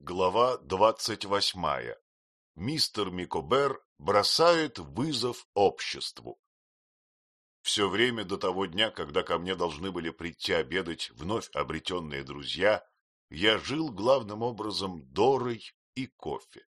Глава двадцать восьмая. Мистер Микобер бросает вызов обществу. Все время до того дня, когда ко мне должны были прийти обедать вновь обретенные друзья, я жил главным образом дорой и кофе.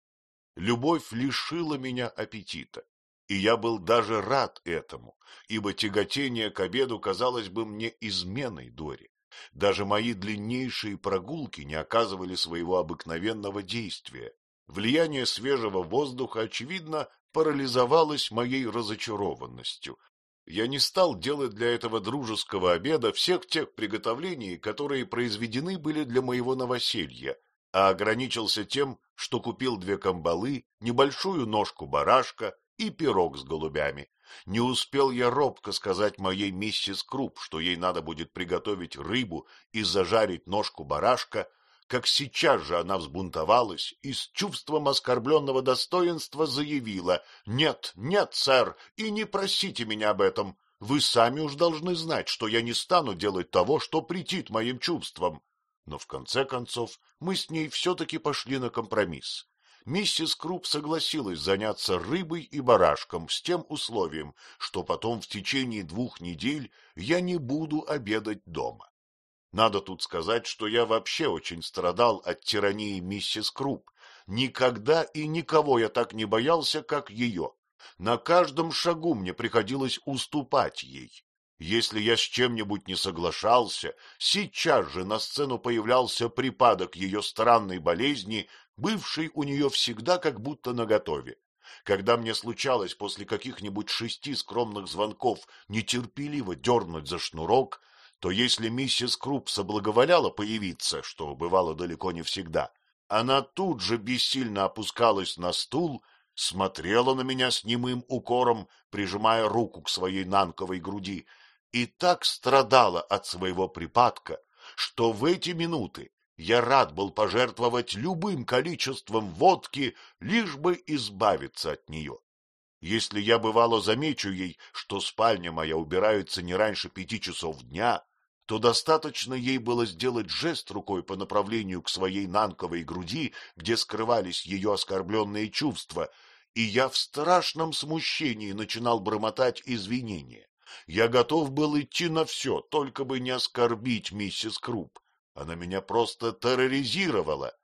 Любовь лишила меня аппетита, и я был даже рад этому, ибо тяготение к обеду казалось бы мне изменой Доре. Даже мои длиннейшие прогулки не оказывали своего обыкновенного действия. Влияние свежего воздуха, очевидно, парализовалось моей разочарованностью. Я не стал делать для этого дружеского обеда всех тех приготовлений, которые произведены были для моего новоселья, а ограничился тем, что купил две камбалы, небольшую ножку барашка и пирог с голубями. Не успел я робко сказать моей миссис Круп, что ей надо будет приготовить рыбу и зажарить ножку барашка, как сейчас же она взбунтовалась и с чувством оскорбленного достоинства заявила «Нет, нет, сэр, и не просите меня об этом. Вы сами уж должны знать, что я не стану делать того, что претит моим чувствам». Но в конце концов мы с ней все-таки пошли на компромисс миссис Круп согласилась заняться рыбой и барашком с тем условием, что потом в течение двух недель я не буду обедать дома. Надо тут сказать, что я вообще очень страдал от тирании миссис Круп. Никогда и никого я так не боялся, как ее. На каждом шагу мне приходилось уступать ей. Если я с чем-нибудь не соглашался, сейчас же на сцену появлялся припадок ее странной болезни, бывший у нее всегда как будто наготове. Когда мне случалось после каких-нибудь шести скромных звонков нетерпеливо дернуть за шнурок, то если миссис Круп соблаговоляла появиться, что бывало далеко не всегда, она тут же бессильно опускалась на стул, смотрела на меня с немым укором, прижимая руку к своей нанковой груди, и так страдала от своего припадка, что в эти минуты я рад был пожертвовать любым количеством водки, лишь бы избавиться от нее. Если я бывало замечу ей, что спальня моя убирается не раньше пяти часов дня, то достаточно ей было сделать жест рукой по направлению к своей нанковой груди, где скрывались ее оскорбленные чувства, и я в страшном смущении начинал бормотать извинения. Я готов был идти на все, только бы не оскорбить миссис Круп. Она меня просто терроризировала.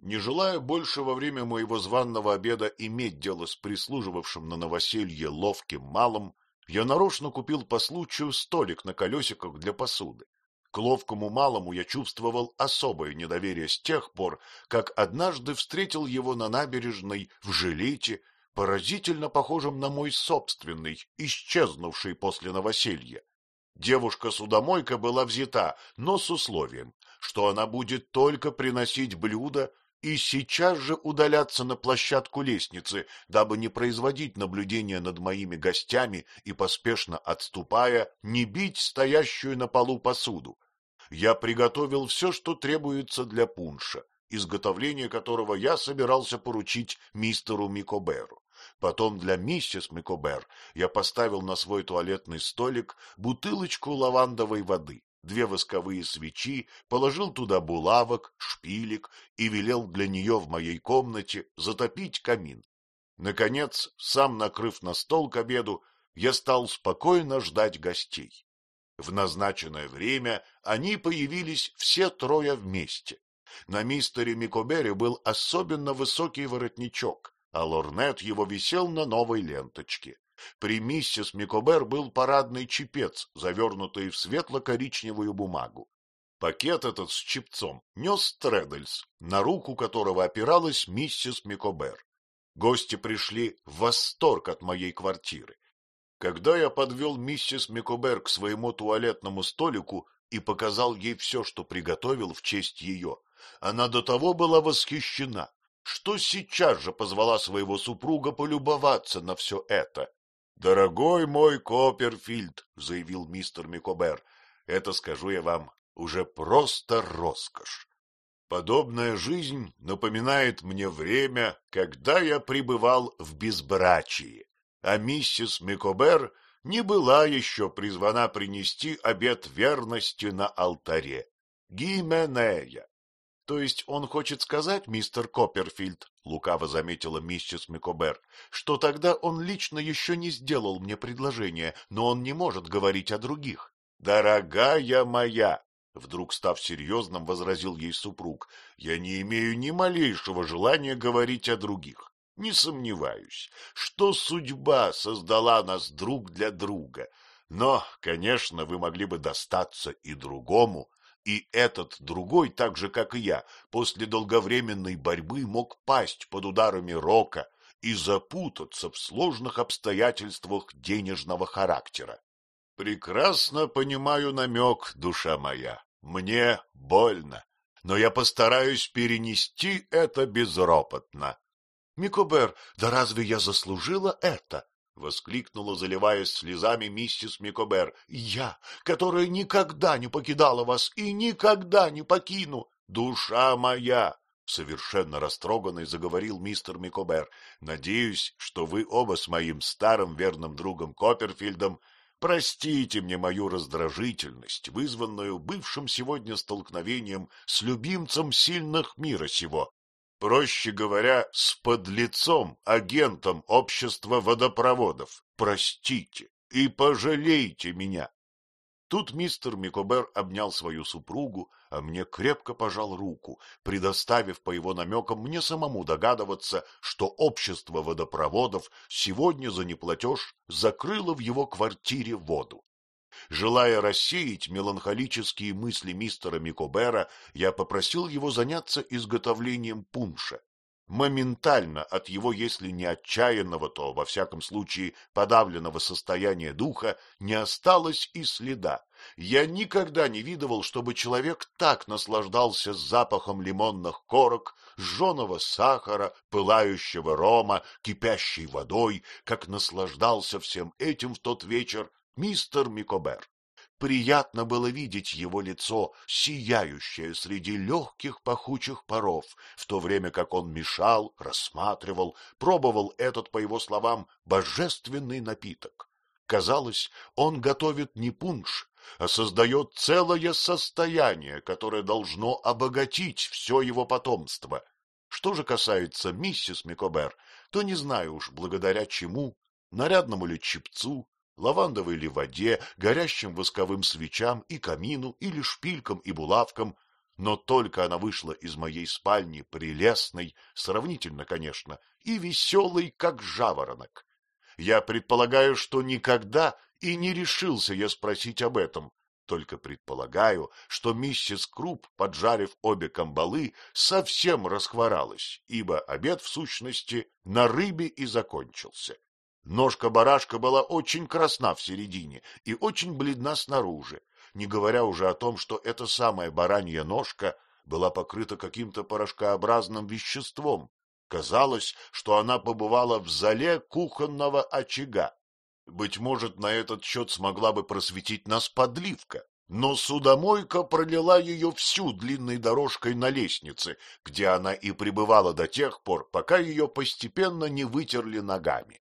Не желая больше во время моего званного обеда иметь дело с прислуживавшим на новоселье ловким малым, я нарочно купил по случаю столик на колесиках для посуды. К ловкому малому я чувствовал особое недоверие с тех пор, как однажды встретил его на набережной в жилете, поразительно похожем на мой собственный, исчезнувший после новоселья. Девушка-судомойка была взята, но с условием, что она будет только приносить блюда и сейчас же удаляться на площадку лестницы, дабы не производить наблюдения над моими гостями и, поспешно отступая, не бить стоящую на полу посуду. Я приготовил все, что требуется для пунша, изготовление которого я собирался поручить мистеру Микоберу. Потом для миссис Микобер я поставил на свой туалетный столик бутылочку лавандовой воды две восковые свечи, положил туда булавок, шпилек и велел для нее в моей комнате затопить камин. Наконец, сам накрыв на стол к обеду, я стал спокойно ждать гостей. В назначенное время они появились все трое вместе. На мистере Микобере был особенно высокий воротничок, а лорнет его висел на новой ленточке. При миссис Микобер был парадный чепец, завернутый в светло-коричневую бумагу. Пакет этот с чепцом нес Тредельс, на руку которого опиралась миссис Микобер. Гости пришли в восторг от моей квартиры. Когда я подвел миссис Микобер к своему туалетному столику и показал ей все, что приготовил в честь ее, она до того была восхищена, что сейчас же позвала своего супруга полюбоваться на все это. Дорогой мой Копперфильд, заявил мистер Микобер, это скажу я вам уже просто роскошь. Подобная жизнь напоминает мне время, когда я пребывал в безбрачии, а миссис Микобер не была еще призвана принести обет верности на алтаре. Гименея. То есть он хочет сказать, мистер Копперфильд, — лукаво заметила миссис Микобер, — что тогда он лично еще не сделал мне предложение, но он не может говорить о других. — Дорогая моя! — вдруг став серьезным, возразил ей супруг, — я не имею ни малейшего желания говорить о других. Не сомневаюсь, что судьба создала нас друг для друга. Но, конечно, вы могли бы достаться и другому, и этот другой, так же, как и я, после долговременной борьбы мог пасть под ударами рока и запутаться в сложных обстоятельствах денежного характера. Прекрасно понимаю намек, душа моя, мне больно, но я постараюсь перенести это безропотно. Микобер, да разве я заслужила это? — воскликнула, заливаясь слезами миссис Микобер. — Я, которая никогда не покидала вас и никогда не покину. Душа моя! — совершенно растроганный заговорил мистер Микобер. — Надеюсь, что вы оба с моим старым верным другом Копперфильдом простите мне мою раздражительность, вызванную бывшим сегодня столкновением с любимцем сильных мира сего проще говоря, с подлецом, агентом общества водопроводов. Простите и пожалейте меня. Тут мистер Микобер обнял свою супругу, а мне крепко пожал руку, предоставив по его намекам мне самому догадываться, что общество водопроводов сегодня за неплатеж закрыло в его квартире воду. Желая рассеять меланхолические мысли мистера Микобера, я попросил его заняться изготовлением пунша. Моментально от его, если не отчаянного, то, во всяком случае, подавленного состояния духа, не осталось и следа. Я никогда не видывал, чтобы человек так наслаждался запахом лимонных корок, жженого сахара, пылающего рома, кипящей водой, как наслаждался всем этим в тот вечер мистер Микобер. Приятно было видеть его лицо, сияющее среди легких пахучих паров, в то время как он мешал, рассматривал, пробовал этот, по его словам, божественный напиток. Казалось, он готовит не пунш, а создает целое состояние, которое должно обогатить все его потомство. Что же касается миссис Микобер, то не знаю уж, благодаря чему, нарядному ли чепцу, лавандовой ли воде, горящим восковым свечам и камину, или шпилькам и булавкам, но только она вышла из моей спальни прелестной, сравнительно, конечно, и веселой, как жаворонок. Я предполагаю, что никогда и не решился я спросить об этом, только предполагаю, что миссис Круп, поджарив обе камбалы, совсем расхворалась, ибо обед, в сущности, на рыбе и закончился. Ножка барашка была очень красна в середине и очень бледна снаружи, не говоря уже о том, что эта самая баранья ножка была покрыта каким-то порошкообразным веществом. Казалось, что она побывала в зале кухонного очага. Быть может, на этот счет смогла бы просветить нас подливка, но судомойка пролила ее всю длинной дорожкой на лестнице, где она и пребывала до тех пор, пока ее постепенно не вытерли ногами.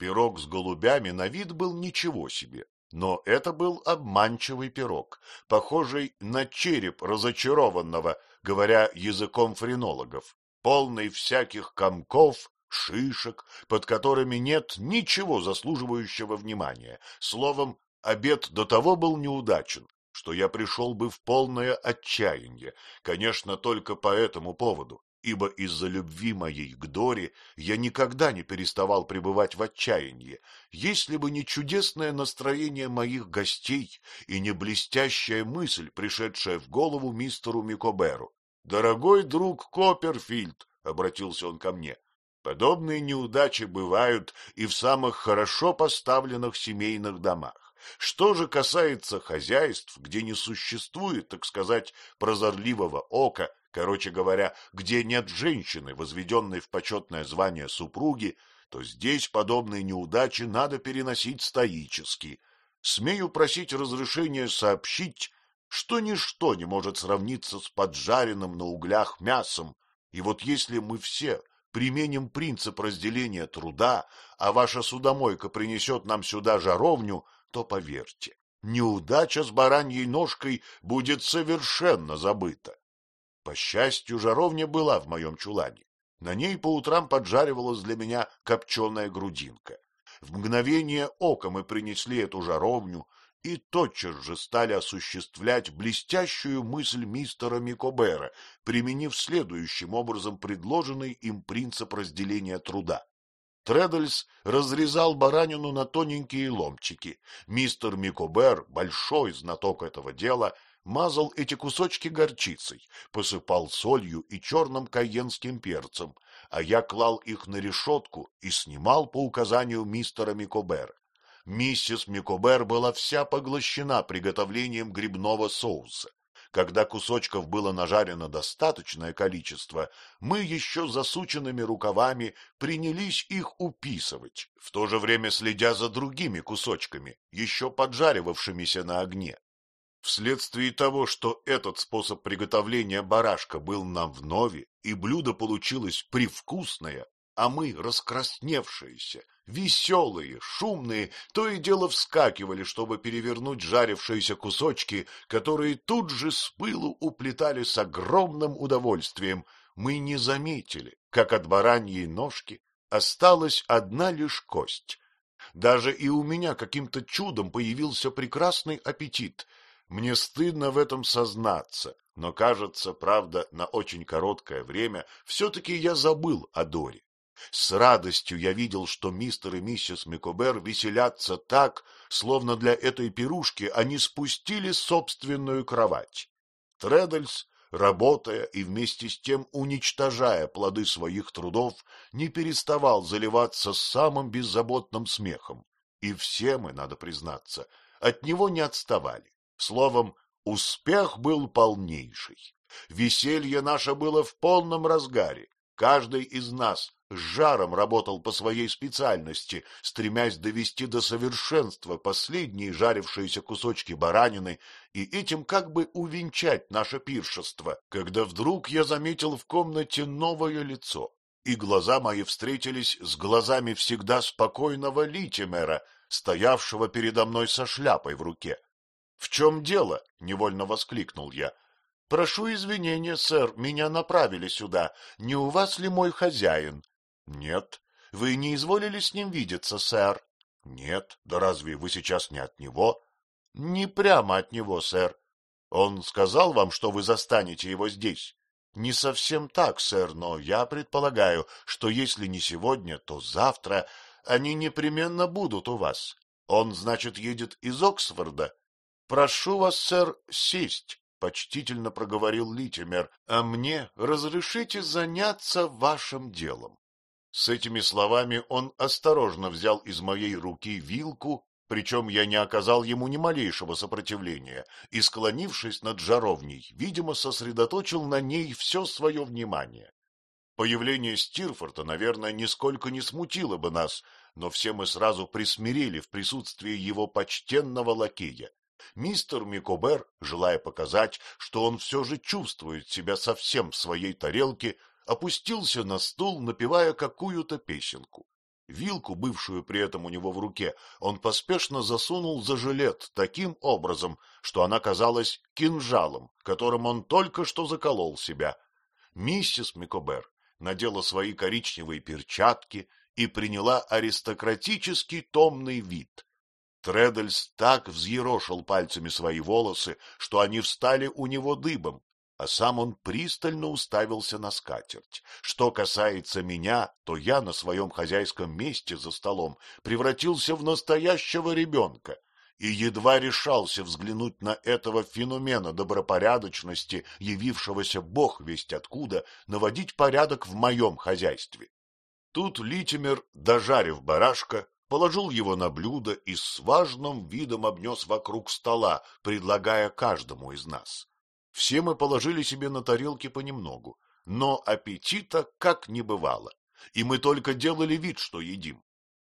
Пирог с голубями на вид был ничего себе, но это был обманчивый пирог, похожий на череп разочарованного, говоря языком френологов, полный всяких комков, шишек, под которыми нет ничего заслуживающего внимания. Словом, обед до того был неудачен, что я пришел бы в полное отчаяние, конечно, только по этому поводу ибо из-за любви моей к Доре я никогда не переставал пребывать в отчаянии, если бы не чудесное настроение моих гостей и не блестящая мысль, пришедшая в голову мистеру Микоберу. — Дорогой друг Копперфильд, — обратился он ко мне, — подобные неудачи бывают и в самых хорошо поставленных семейных домах. Что же касается хозяйств, где не существует, так сказать, прозорливого ока, короче говоря, где нет женщины, возведенной в почетное звание супруги, то здесь подобные неудачи надо переносить стоически. Смею просить разрешения сообщить, что ничто не может сравниться с поджаренным на углях мясом, и вот если мы все применим принцип разделения труда, а ваша судомойка принесет нам сюда жаровню, то поверьте, неудача с бараньей ножкой будет совершенно забыта. По счастью, жаровня была в моем чулане. На ней по утрам поджаривалась для меня копченая грудинка. В мгновение ока мы принесли эту жаровню и тотчас же стали осуществлять блестящую мысль мистера Микобера, применив следующим образом предложенный им принцип разделения труда. Треддельс разрезал баранину на тоненькие ломтики. Мистер Микобер, большой знаток этого дела, мазал эти кусочки горчицей, посыпал солью и черным кайенским перцем, а я клал их на решетку и снимал по указанию мистера Микобера. Миссис Микобер была вся поглощена приготовлением грибного соуса. Когда кусочков было нажарено достаточное количество, мы еще засученными рукавами принялись их уписывать, в то же время следя за другими кусочками, еще поджаривавшимися на огне. Вследствие того, что этот способ приготовления барашка был нам в нове, и блюдо получилось привкусное, а мы, раскрасневшиеся, веселые, шумные, то и дело вскакивали, чтобы перевернуть жарившиеся кусочки, которые тут же с пылу уплетали с огромным удовольствием. Мы не заметили, как от бараньей ножки осталась одна лишь кость. Даже и у меня каким-то чудом появился прекрасный аппетит. Мне стыдно в этом сознаться, но, кажется, правда, на очень короткое время все-таки я забыл о Доре. С радостью я видел, что мистер и миссис Микобер веселятся так, словно для этой пирушки они спустили собственную кровать. Треддельс, работая и вместе с тем уничтожая плоды своих трудов, не переставал заливаться самым беззаботным смехом. И все мы, надо признаться, от него не отставали. Словом, успех был полнейший. Веселье наше было в полном разгаре. Каждый из нас с жаром работал по своей специальности, стремясь довести до совершенства последние жарившиеся кусочки баранины и этим как бы увенчать наше пиршество, когда вдруг я заметил в комнате новое лицо, и глаза мои встретились с глазами всегда спокойного Литимера, стоявшего передо мной со шляпой в руке. — В чем дело? — невольно воскликнул я. — Прошу извинения, сэр, меня направили сюда. Не у вас ли мой хозяин? Нет. Вы не изволили с ним видеться, сэр? Нет. Да разве вы сейчас не от него? Не прямо от него, сэр. Он сказал вам, что вы застанете его здесь? Не совсем так, сэр, но я предполагаю, что если не сегодня, то завтра они непременно будут у вас. Он, значит, едет из Оксфорда. Прошу вас, сэр, сесть, — почтительно проговорил Литимер, — а мне разрешите заняться вашим делом. С этими словами он осторожно взял из моей руки вилку, причем я не оказал ему ни малейшего сопротивления, и, склонившись над жаровней, видимо, сосредоточил на ней все свое внимание. Появление Стирфорта, наверное, нисколько не смутило бы нас, но все мы сразу присмирели в присутствии его почтенного лакея. Мистер Микобер, желая показать, что он все же чувствует себя совсем в своей тарелке, опустился на стул, напевая какую-то песенку. Вилку, бывшую при этом у него в руке, он поспешно засунул за жилет таким образом, что она казалась кинжалом, которым он только что заколол себя. Миссис Микобер надела свои коричневые перчатки и приняла аристократический томный вид. Тредельс так взъерошил пальцами свои волосы, что они встали у него дыбом, а сам он пристально уставился на скатерть. Что касается меня, то я на своем хозяйском месте за столом превратился в настоящего ребенка и едва решался взглянуть на этого феномена добропорядочности, явившегося бог весть откуда, наводить порядок в моем хозяйстве. Тут Литимер, дожарив барашка, положил его на блюдо и с важным видом обнес вокруг стола, предлагая каждому из нас. Все мы положили себе на тарелки понемногу, но аппетита как не бывало, и мы только делали вид, что едим.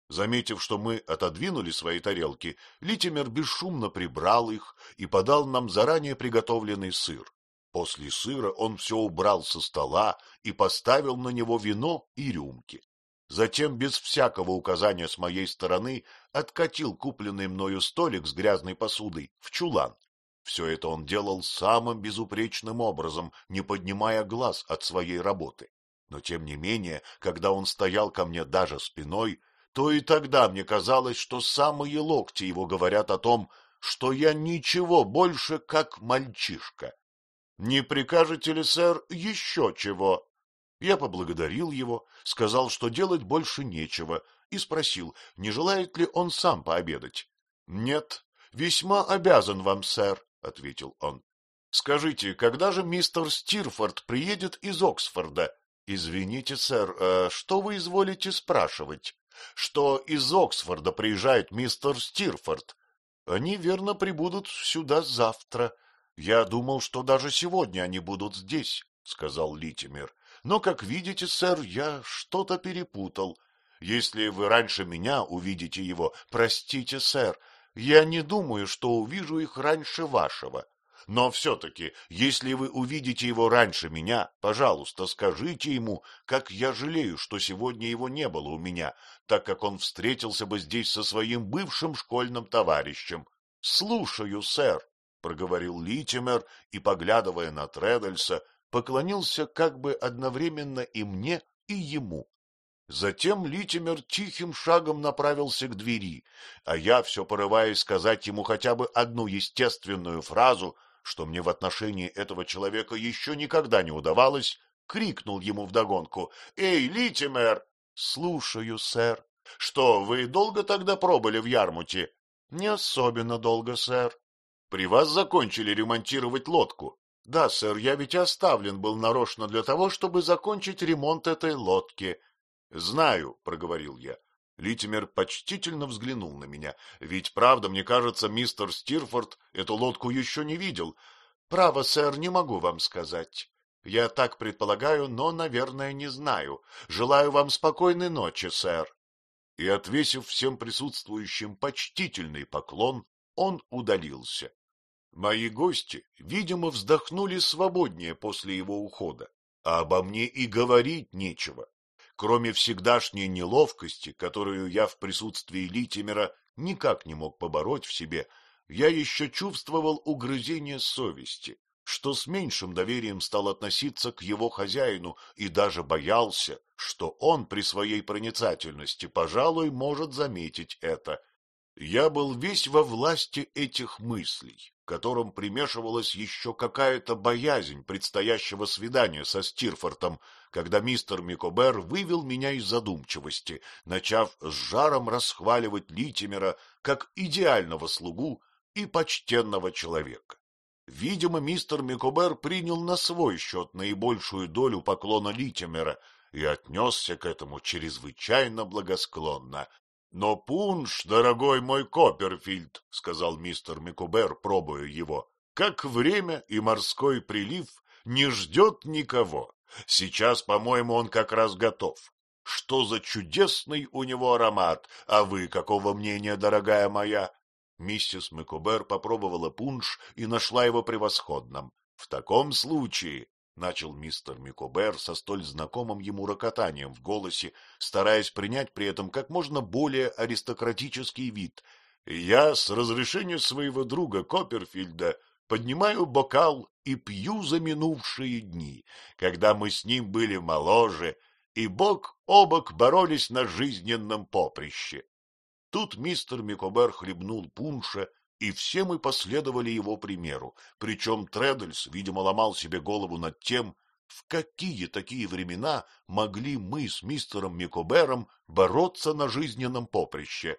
Заметив, что мы отодвинули свои тарелки, Литимер бесшумно прибрал их и подал нам заранее приготовленный сыр. После сыра он все убрал со стола и поставил на него вино и рюмки. Затем, без всякого указания с моей стороны, откатил купленный мною столик с грязной посудой в чулан Все это он делал самым безупречным образом, не поднимая глаз от своей работы. Но тем не менее, когда он стоял ко мне даже спиной, то и тогда мне казалось, что самые локти его говорят о том, что я ничего больше, как мальчишка. Не прикажете ли, сэр, еще чего? Я поблагодарил его, сказал, что делать больше нечего, и спросил, не желает ли он сам пообедать. — Нет, весьма обязан вам, сэр, — ответил он. — Скажите, когда же мистер Стирфорд приедет из Оксфорда? — Извините, сэр, а что вы изволите спрашивать? — Что из Оксфорда приезжает мистер Стирфорд? Они, верно, прибудут сюда завтра. Я думал, что даже сегодня они будут здесь, — сказал Литимер. Но, как видите, сэр, я что-то перепутал. Если вы раньше меня увидите его, простите, сэр, я не думаю, что увижу их раньше вашего. Но все-таки, если вы увидите его раньше меня, пожалуйста, скажите ему, как я жалею, что сегодня его не было у меня, так как он встретился бы здесь со своим бывшим школьным товарищем. — Слушаю, сэр, — проговорил Литимер и, поглядывая на Тредальса, поклонился как бы одновременно и мне, и ему. Затем Литимер тихим шагом направился к двери, а я, все порываясь сказать ему хотя бы одну естественную фразу, что мне в отношении этого человека еще никогда не удавалось, крикнул ему вдогонку. — Эй, Литимер! — Слушаю, сэр. — Что, вы долго тогда пробыли в Ярмуте? — Не особенно долго, сэр. — При вас закончили ремонтировать лодку? — Да, сэр, я ведь оставлен был нарочно для того, чтобы закончить ремонт этой лодки. — Знаю, — проговорил я. Литимер почтительно взглянул на меня. Ведь, правда, мне кажется, мистер Стирфорд эту лодку еще не видел. Право, сэр, не могу вам сказать. Я так предполагаю, но, наверное, не знаю. Желаю вам спокойной ночи, сэр. И, отвесив всем присутствующим почтительный поклон, он удалился. Мои гости, видимо, вздохнули свободнее после его ухода, а обо мне и говорить нечего. Кроме всегдашней неловкости, которую я в присутствии Литимера никак не мог побороть в себе, я еще чувствовал угрызение совести, что с меньшим доверием стал относиться к его хозяину и даже боялся, что он при своей проницательности, пожалуй, может заметить это. Я был весь во власти этих мыслей, которым примешивалась еще какая-то боязнь предстоящего свидания со Стирфортом, когда мистер Микобер вывел меня из задумчивости, начав с жаром расхваливать Литимера как идеального слугу и почтенного человека. Видимо, мистер Микобер принял на свой счет наибольшую долю поклона Литимера и отнесся к этому чрезвычайно благосклонно, — Но пунш, дорогой мой Копперфильд, — сказал мистер Микубер, пробуя его, — как время и морской прилив не ждет никого. Сейчас, по-моему, он как раз готов. Что за чудесный у него аромат, а вы какого мнения, дорогая моя? Миссис Микубер попробовала пунш и нашла его превосходным. В таком случае начал мистер Микобер со столь знакомым ему рокотанием в голосе, стараясь принять при этом как можно более аристократический вид. Я, с разрешения своего друга Копперфильда, поднимаю бокал и пью за минувшие дни, когда мы с ним были моложе и бок о бок боролись на жизненном поприще. Тут мистер Микобер хлебнул пунша и все мы последовали его примеру, причем Тредельс, видимо, ломал себе голову над тем, в какие такие времена могли мы с мистером Микобером бороться на жизненном поприще.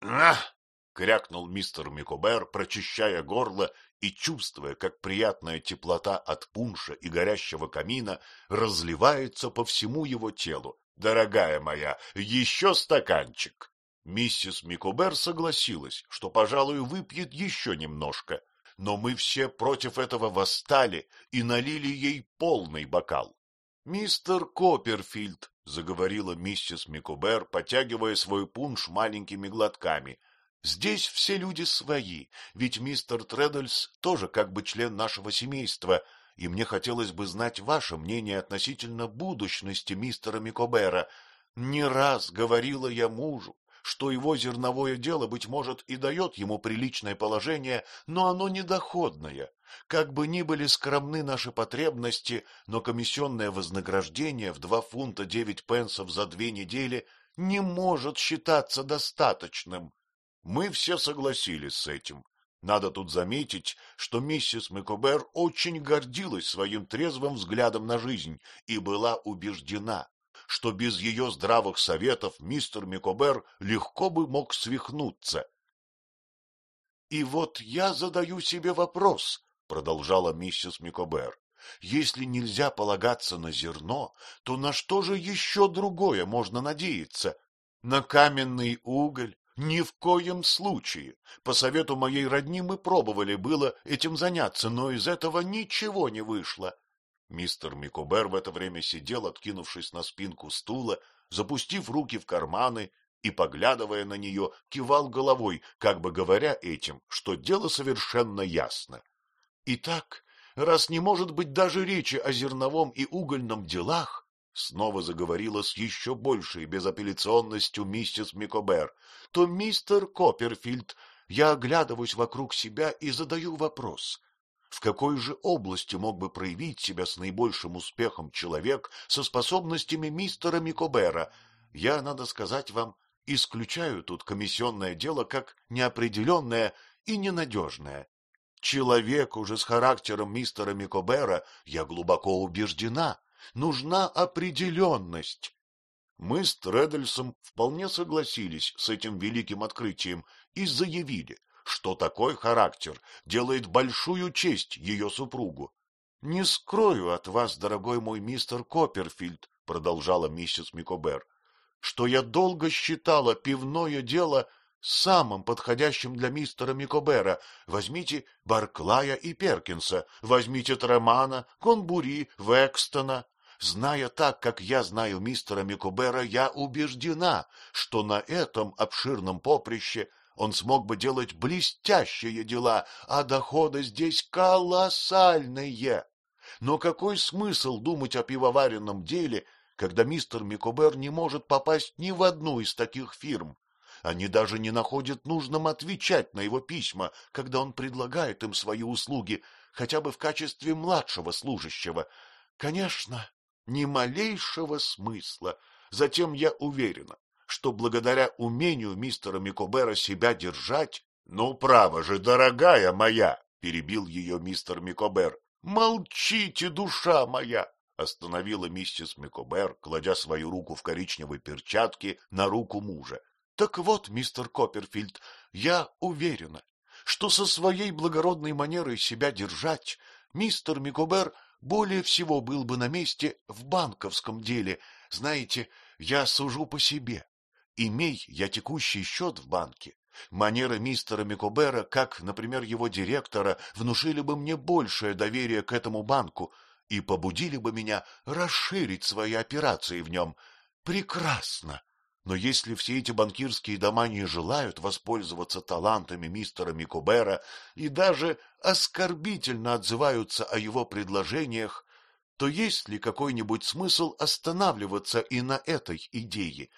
«Ах!» — крякнул мистер Микобер, прочищая горло и чувствуя, как приятная теплота от пунша и горящего камина разливается по всему его телу. «Дорогая моя, еще стаканчик!» Миссис Микобер согласилась, что, пожалуй, выпьет еще немножко, но мы все против этого восстали и налили ей полный бокал. — Мистер Копперфильд, — заговорила миссис Микобер, потягивая свой пунш маленькими глотками, — здесь все люди свои, ведь мистер Треддельс тоже как бы член нашего семейства, и мне хотелось бы знать ваше мнение относительно будущности мистера Микобера. Не раз говорила я мужу, что его зерновое дело, быть может, и дает ему приличное положение, но оно недоходное. Как бы ни были скромны наши потребности, но комиссионное вознаграждение в два фунта девять пенсов за две недели не может считаться достаточным. Мы все согласились с этим. Надо тут заметить, что миссис Микобер очень гордилась своим трезвым взглядом на жизнь и была убеждена, что без ее здравых советов мистер Микобер легко бы мог свихнуться. — И вот я задаю себе вопрос, — продолжала миссис Микобер. — Если нельзя полагаться на зерно, то на что же еще другое можно надеяться? На каменный уголь? Ни в коем случае. По совету моей родни мы пробовали было этим заняться, но из этого ничего не вышло. Мистер Микобер в это время сидел, откинувшись на спинку стула, запустив руки в карманы и, поглядывая на нее, кивал головой, как бы говоря этим, что дело совершенно ясно. Итак, раз не может быть даже речи о зерновом и угольном делах, снова заговорила с еще большей безапелляционностью миссис Микобер, то мистер Копперфильд, я оглядываюсь вокруг себя и задаю вопрос. В какой же области мог бы проявить себя с наибольшим успехом человек со способностями мистера Микобера? Я, надо сказать вам, исключаю тут комиссионное дело как неопределенное и ненадежное. Человеку уже с характером мистера Микобера, я глубоко убеждена, нужна определенность. Мы с Тредельсом вполне согласились с этим великим открытием и заявили, что такой характер делает большую честь ее супругу. — Не скрою от вас, дорогой мой мистер Копперфильд, — продолжала миссис Микобер, — что я долго считала пивное дело самым подходящим для мистера Микобера. Возьмите Барклая и Перкинса, возьмите Тремана, Конбури, Векстона. Зная так, как я знаю мистера Микобера, я убеждена, что на этом обширном поприще он смог бы делать блестящие дела, а доходы здесь колоссальные. Но какой смысл думать о пивоваренном деле, когда мистер Микобер не может попасть ни в одну из таких фирм? Они даже не находят нужным отвечать на его письма, когда он предлагает им свои услуги, хотя бы в качестве младшего служащего. Конечно, ни малейшего смысла. Затем я уверена, что благодаря умению мистера Микобера себя держать... — Ну, право же, дорогая моя! — перебил ее мистер Микобер. — Молчите, душа моя! — остановила миссис Микобер, кладя свою руку в коричневой перчатке на руку мужа. Так вот, мистер Копперфильд, я уверена, что со своей благородной манерой себя держать мистер Микобер более всего был бы на месте в банковском деле. Знаете, я сужу по себе. Имей я текущий счет в банке, манеры мистера Микобера, как, например, его директора, внушили бы мне большее доверие к этому банку и побудили бы меня расширить свои операции в нем. Прекрасно! Но если все эти банкирские дома не желают воспользоваться талантами мистера Микобера и даже оскорбительно отзываются о его предложениях, то есть ли какой-нибудь смысл останавливаться и на этой идее?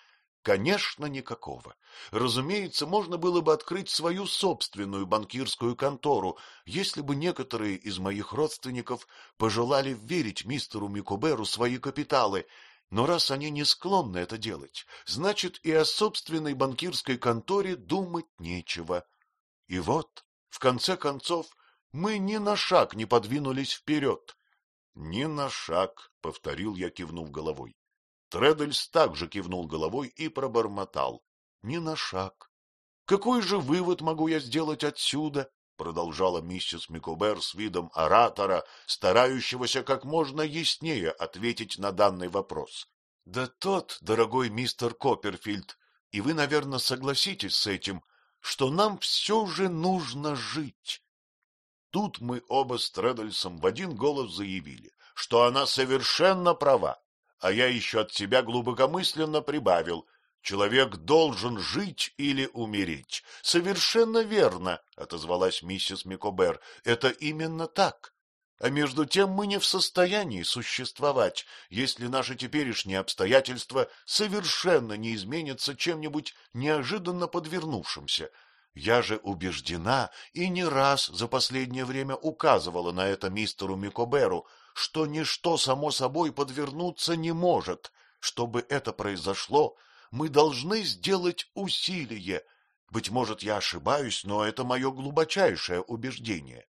Конечно, никакого. Разумеется, можно было бы открыть свою собственную банкирскую контору, если бы некоторые из моих родственников пожелали верить мистеру Микоберу свои капиталы, но раз они не склонны это делать, значит и о собственной банкирской конторе думать нечего. И вот, в конце концов, мы ни на шаг не подвинулись вперед. — Ни на шаг, — повторил я, кивнув головой. Тредельс также кивнул головой и пробормотал. — Ни на шаг. Какой же вывод могу я сделать отсюда? — продолжала миссис Микобер с видом оратора, старающегося как можно яснее ответить на данный вопрос. — Да тот, дорогой мистер Копперфильд, и вы, наверное, согласитесь с этим, что нам все же нужно жить. Тут мы оба с Тредальсом в один голос заявили, что она совершенно права, а я еще от себя глубокомысленно прибавил, Человек должен жить или умереть. — Совершенно верно, — отозвалась миссис Микобер. — Это именно так. А между тем мы не в состоянии существовать, если наши теперешние обстоятельства совершенно не изменятся чем-нибудь неожиданно подвернувшимся. Я же убеждена и не раз за последнее время указывала на это мистеру Микоберу, что ничто само собой подвернуться не может. Чтобы это произошло, мы должны сделать усилие. Быть может, я ошибаюсь, но это мое глубочайшее убеждение.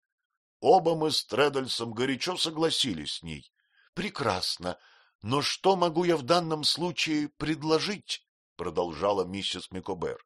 Оба мы с Тредальсом горячо согласились с ней. Прекрасно. Но что могу я в данном случае предложить? продолжала миссис Микобер.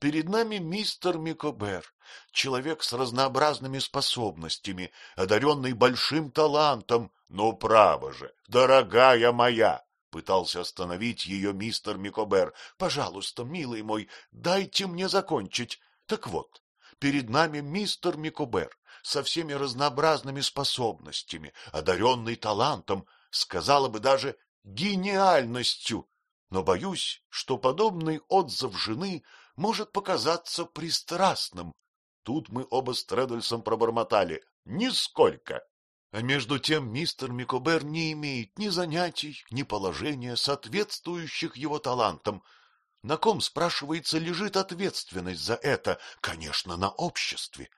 Перед нами мистер Микобер, человек с разнообразными способностями, одаренный большим талантом. Но право же, дорогая моя, пытался остановить ее мистер Микобер. Пожалуйста, милый мой, дайте мне закончить. Так вот, перед нами мистер Микобер, со всеми разнообразными способностями, одаренный талантом, сказала бы даже гениальностью. Но боюсь, что подобный отзыв жены может показаться пристрастным. Тут мы оба с Тредальсом пробормотали. Нисколько. А между тем мистер Микобер не имеет ни занятий, ни положения, соответствующих его талантам. На ком, спрашивается, лежит ответственность за это? Конечно, на обществе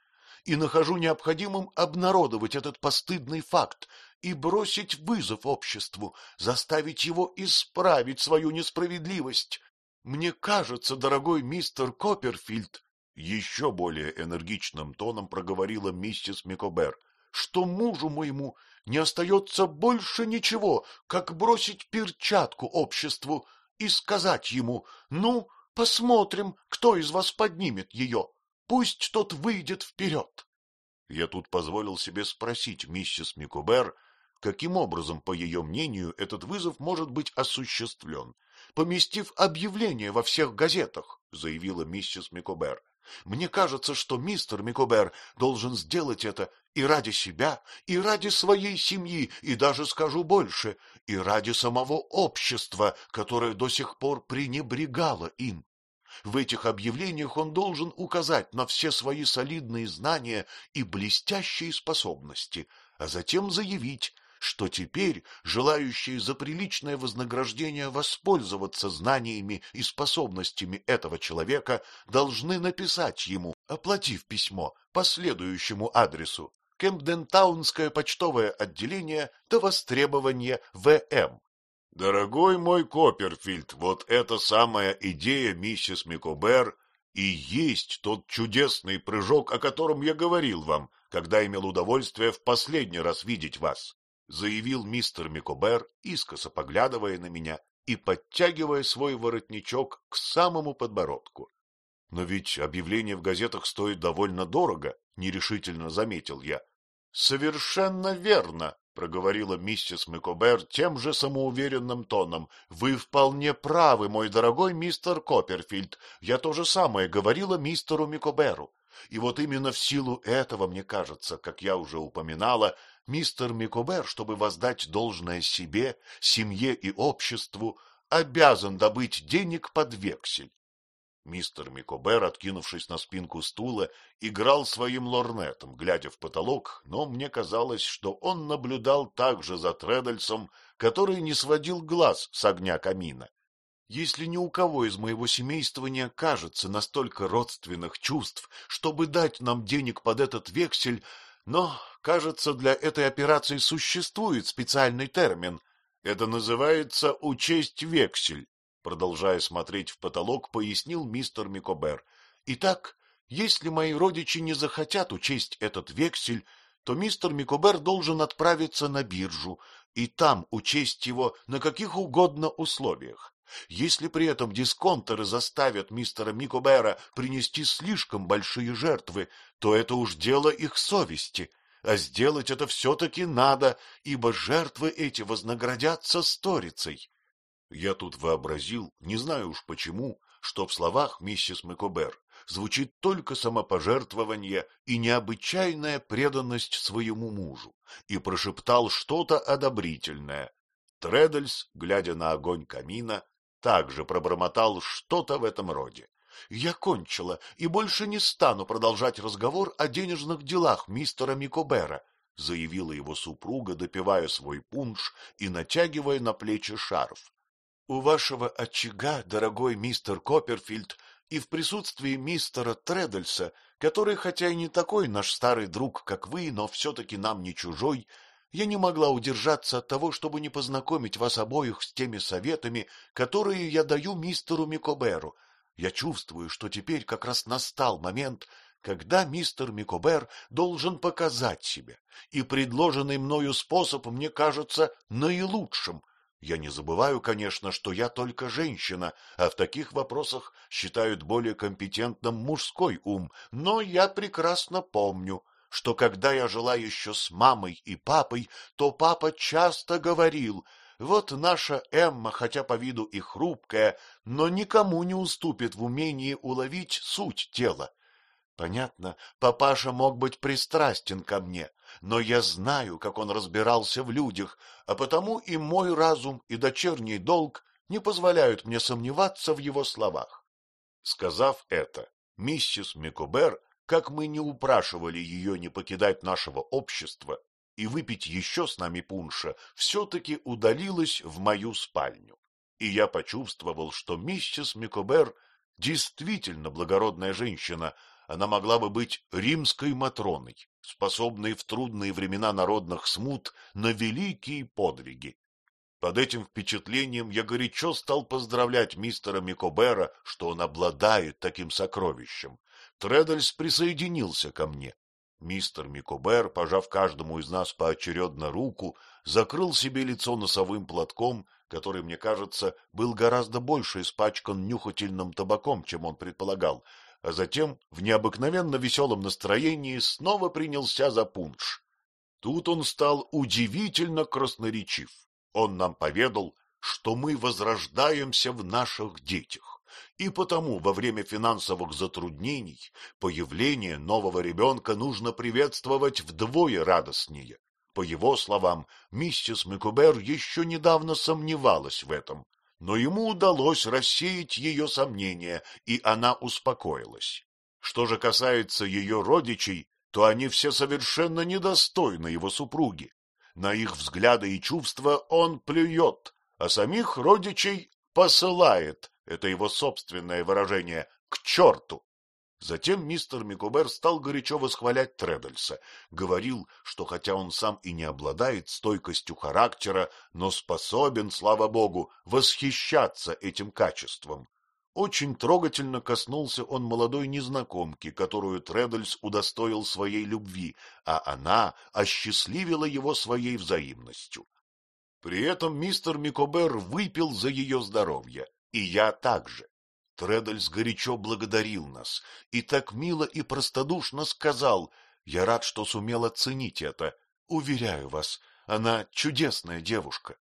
и нахожу необходимым обнародовать этот постыдный факт и бросить вызов обществу, заставить его исправить свою несправедливость. Мне кажется, дорогой мистер Копперфильд, еще более энергичным тоном проговорила миссис Микобер, что мужу моему не остается больше ничего, как бросить перчатку обществу и сказать ему, ну, посмотрим, кто из вас поднимет ее. Пусть тот выйдет вперед. Я тут позволил себе спросить миссис Микубер, каким образом, по ее мнению, этот вызов может быть осуществлен, поместив объявление во всех газетах, заявила миссис Микобер. Мне кажется, что мистер Микобер должен сделать это и ради себя, и ради своей семьи, и даже скажу больше, и ради самого общества, которое до сих пор пренебрегало им. В этих объявлениях он должен указать на все свои солидные знания и блестящие способности, а затем заявить, что теперь желающие за приличное вознаграждение воспользоваться знаниями и способностями этого человека должны написать ему, оплатив письмо по следующему адресу Кемпдентаунское почтовое отделение до востребования ВМ. Дорогой мой Копперфильд, вот эта самая идея миссис Микобер и есть тот чудесный прыжок, о котором я говорил вам, когда имел удовольствие в последний раз видеть вас, заявил мистер Микобер, искоса поглядывая на меня и подтягивая свой воротничок к самому подбородку. Но ведь объявление в газетах стоит довольно дорого, нерешительно заметил я. Совершенно верно, проговорила миссис Микобер тем же самоуверенным тоном. — Вы вполне правы, мой дорогой мистер Копперфильд. Я то же самое говорила мистеру Микоберу. И вот именно в силу этого, мне кажется, как я уже упоминала, мистер Микобер, чтобы воздать должное себе, семье и обществу, обязан добыть денег под вексель. Мистер Микобер, откинувшись на спинку стула, играл своим лорнетом, глядя в потолок, но мне казалось, что он наблюдал также за Тредальсом, который не сводил глаз с огня камина. Если ни у кого из моего семейства не окажется настолько родственных чувств, чтобы дать нам денег под этот вексель, но, кажется, для этой операции существует специальный термин. Это называется «учесть вексель». Продолжая смотреть в потолок, пояснил мистер Микобер. Итак, если мои родичи не захотят учесть этот вексель, то мистер Микобер должен отправиться на биржу и там учесть его на каких угодно условиях. Если при этом дисконтеры заставят мистера Микобера принести слишком большие жертвы, то это уж дело их совести, а сделать это все-таки надо, ибо жертвы эти вознаградятся сторицей. Я тут вообразил, не знаю уж почему, что в словах миссис Микобер звучит только самопожертвование и необычайная преданность своему мужу, и прошептал что-то одобрительное. Тредальс, глядя на огонь камина, также пробормотал что-то в этом роде. Я кончила и больше не стану продолжать разговор о денежных делах мистера Микобера, — заявила его супруга, допивая свой пунш и натягивая на плечи шарф. — У вашего очага, дорогой мистер Копперфильд, и в присутствии мистера Треддельса, который хотя и не такой наш старый друг, как вы, но все-таки нам не чужой, я не могла удержаться от того, чтобы не познакомить вас обоих с теми советами, которые я даю мистеру Микоберу. Я чувствую, что теперь как раз настал момент, когда мистер Микобер должен показать себя, и предложенный мною способ мне кажется наилучшим. Я не забываю, конечно, что я только женщина, а в таких вопросах считают более компетентным мужской ум, но я прекрасно помню, что когда я жила еще с мамой и папой, то папа часто говорил, вот наша Эмма, хотя по виду и хрупкая, но никому не уступит в умении уловить суть тела. Понятно, папаша мог быть пристрастен ко мне, но я знаю, как он разбирался в людях, а потому и мой разум, и дочерний долг не позволяют мне сомневаться в его словах. Сказав это, миссис Микобер, как мы не упрашивали ее не покидать нашего общества и выпить еще с нами пунша, все-таки удалилась в мою спальню. И я почувствовал, что миссис Микобер действительно благородная женщина, она могла бы быть римской Матроной, способной в трудные времена народных смут на великие подвиги. Под этим впечатлением я горячо стал поздравлять мистера Микобера, что он обладает таким сокровищем. Тредальс присоединился ко мне. Мистер Микобер, пожав каждому из нас поочередно руку, закрыл себе лицо носовым платком, который, мне кажется, был гораздо больше испачкан нюхательным табаком, чем он предполагал, а затем в необыкновенно веселом настроении снова принялся за пунш. Тут он стал удивительно красноречив. Он нам поведал, что мы возрождаемся в наших детях, и потому во время финансовых затруднений появление нового ребенка нужно приветствовать вдвое радостнее. По его словам, миссис Микубер еще недавно сомневалась в этом, но ему удалось рассеять ее сомнения, и она успокоилась. Что же касается ее родичей, то они все совершенно недостойны его супруги. На их взгляды и чувства он плюет, а самих родичей посылает, это его собственное выражение, к черту. Затем мистер Микубер стал горячо восхвалять Тредальса, говорил, что хотя он сам и не обладает стойкостью характера, но способен, слава богу, восхищаться этим качеством. Очень трогательно коснулся он молодой незнакомки, которую Тредальс удостоил своей любви, а она осчастливила его своей взаимностью. При этом мистер Микобер выпил за ее здоровье, и я также. Тредальс горячо благодарил нас и так мило и простодушно сказал, «Я рад, что сумел оценить это. Уверяю вас, она чудесная девушка».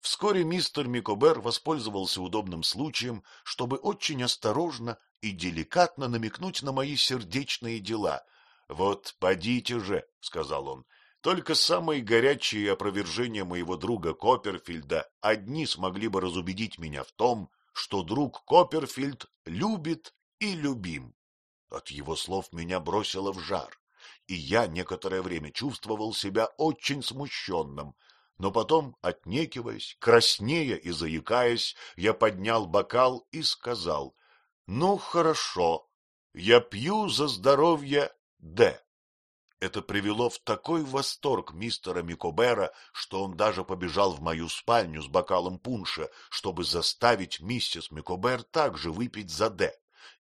Вскоре мистер Микобер воспользовался удобным случаем, чтобы очень осторожно и деликатно намекнуть на мои сердечные дела. «Вот, подите же», — сказал он, — «только самые горячие опровержения моего друга Копперфильда одни смогли бы разубедить меня в том, что друг Копперфильд любит и любим. От его слов меня бросило в жар, и я некоторое время чувствовал себя очень смущенным, но потом, отнекиваясь, краснея и заикаясь, я поднял бокал и сказал, «Ну, хорошо, я пью за здоровье Д». Это привело в такой восторг мистера Микобера, что он даже побежал в мою спальню с бокалом пунша, чтобы заставить миссис Микобер также выпить за Д.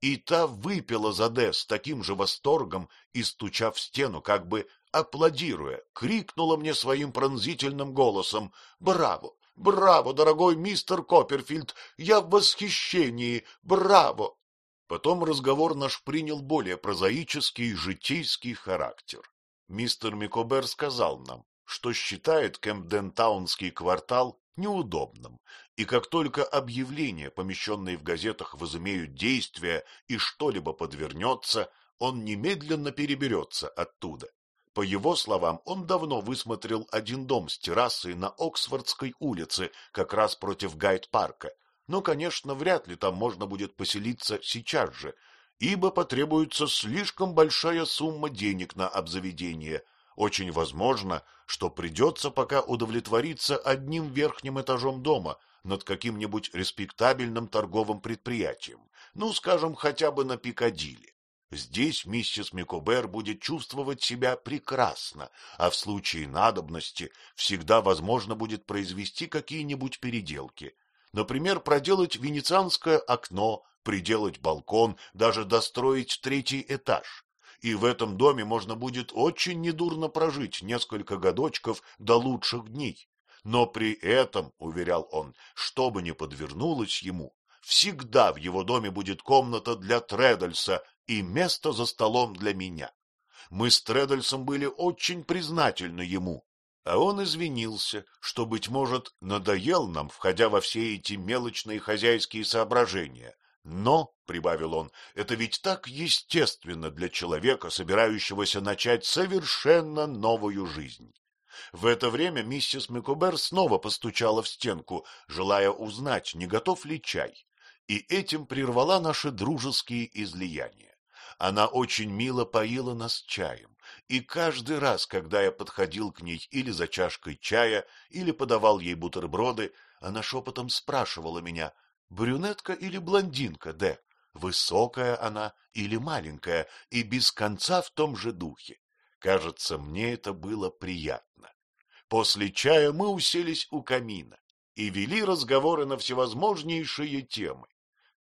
И та выпила за Д с таким же восторгом и, стуча в стену, как бы аплодируя, крикнула мне своим пронзительным голосом «Браво! Браво, дорогой мистер Копперфильд! Я в восхищении! Браво!» Потом разговор наш принял более прозаический житейский характер. Мистер Микобер сказал нам, что считает Кэмпден-таунский квартал неудобным, и как только объявления, помещенные в газетах, возымеют действия и что-либо подвернется, он немедленно переберется оттуда. По его словам, он давно высмотрел один дом с террасой на Оксфордской улице, как раз против Гайд-парка, но, конечно, вряд ли там можно будет поселиться сейчас же, ибо потребуется слишком большая сумма денег на обзаведение, Очень возможно, что придется пока удовлетвориться одним верхним этажом дома над каким-нибудь респектабельным торговым предприятием, ну, скажем, хотя бы на Пикадилли. Здесь миссис Микобер будет чувствовать себя прекрасно, а в случае надобности всегда возможно будет произвести какие-нибудь переделки. Например, проделать венецианское окно, приделать балкон, даже достроить третий этаж. И в этом доме можно будет очень недурно прожить несколько годочков до лучших дней. Но при этом, уверял он, что бы ни подвернулось ему, всегда в его доме будет комната для Тредальса и место за столом для меня. Мы с Тредальсом были очень признательны ему, а он извинился, что, быть может, надоел нам, входя во все эти мелочные хозяйские соображения. Но, — прибавил он, — это ведь так естественно для человека, собирающегося начать совершенно новую жизнь. В это время миссис Микубер снова постучала в стенку, желая узнать, не готов ли чай, и этим прервала наши дружеские излияния. Она очень мило поила нас чаем, и каждый раз, когда я подходил к ней или за чашкой чая, или подавал ей бутерброды, она шепотом спрашивала меня, брюнетка или блондинка, Д, высокая она или маленькая, и без конца в том же духе. Кажется, мне это было приятно. После чая мы уселись у камина и вели разговоры на всевозможнейшие темы.